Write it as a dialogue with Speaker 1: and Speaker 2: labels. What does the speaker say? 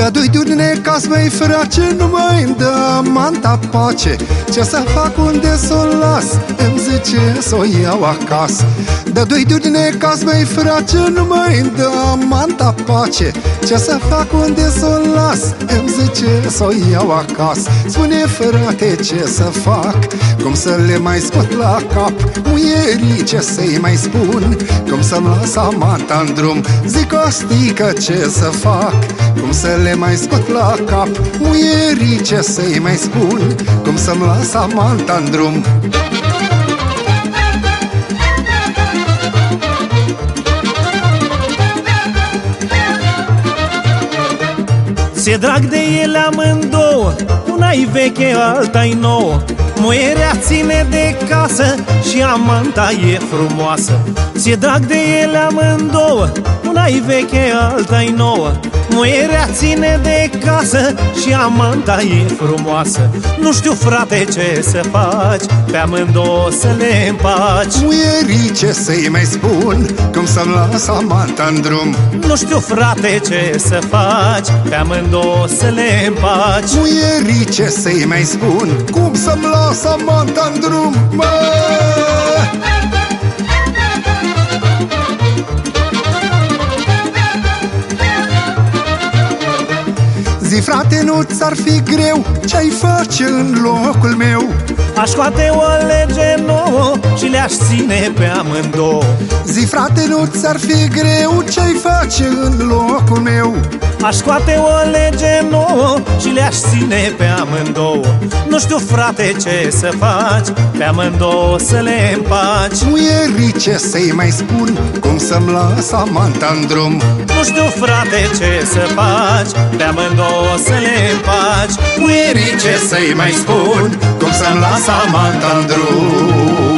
Speaker 1: Dă-dui de necas, măi frate, nu mai dă manta pace. Ce să fac unde să o las, îmi zice să o iau acasă. Dă-dui de necas, măi frate, nu mai dă manta pace. Ce să fac unde să o las, îmi zice să o iau acasă. Spune frate ce să fac, cum să le mai scot la cap? Muierii ce să-i mai spun, cum să-mi las amanta în drum? Zic o stică ce să fac, cum să le mai scot la cap. Muierii ce să-i mai spun? Cum să-mi las amanta în drum?
Speaker 2: Se drag de ele amândouă Una-i veche, alta-i nouă. Muierea ține de casă Și amanta e frumoasă. Se drag de ele amândouă Una-i veche, alta-i nouă. Muierea ține de casă Și amanta e frumoasă. Nu știu frate ce să faci Pe amândouă să le împaci.
Speaker 1: Muierii ce să-i mai spun? Cum să-mi las amanta în drum?
Speaker 2: Nu știu frate ce să faci Pe amândouă să le împaci.
Speaker 1: Muierii ce să-i mai spun Cum să-mi las amanta în drum Mă! Zi frate, nu ți-ar fi greu Ce-ai face în locul meu?
Speaker 2: Aș scoate o lege nouă Și le-aș ține pe amândouă
Speaker 1: Zi frate, nu ți-ar fi greu Ce-ai face în locul meu?
Speaker 2: Aș scoate o lege nouă Și le-aș ține pe amândouă. Nu știu frate ce să faci Pe amândouă să le împaci.
Speaker 1: Muierii ce să-i mai spun Cum să-mi las amanta în drum.
Speaker 2: Nu știu frate ce să faci Pe amândouă să le împaci.
Speaker 1: Muierii ce să-i mai spun Cum să-mi las amanta în drum